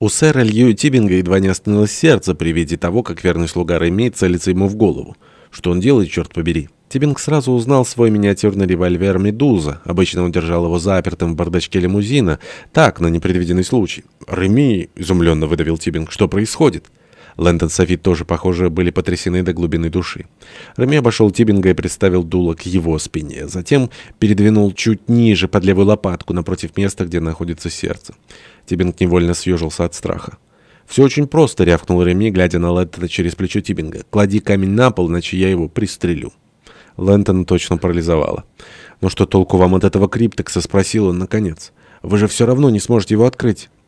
У сэра Лью Тибинга едва не остановилось сердце при виде того, как верный слуга Реми целится ему в голову. Что он делает, черт побери? Тибинг сразу узнал свой миниатюрный револьвер «Медуза». Обычно он держал его запертым в бардачке лимузина. Так, на непредвиденный случай. «Реми!» — изумленно выдавил Тибинг. «Что происходит?» Лэндон Софит тоже, похоже, были потрясены до глубины души. Реми обошел Тибинга и приставил дуло к его спине. Затем передвинул чуть ниже, под левую лопатку, напротив места, где находится сердце. Тибинг невольно съежился от страха. «Все очень просто», — рявкнул Реми, глядя на Лэндона через плечо Тибинга. «Клади камень на пол, иначе я его пристрелю». Лэнтона точно парализовало. «Но что толку вам от этого криптекса?» — спросил он наконец. «Вы же все равно не сможете его открыть».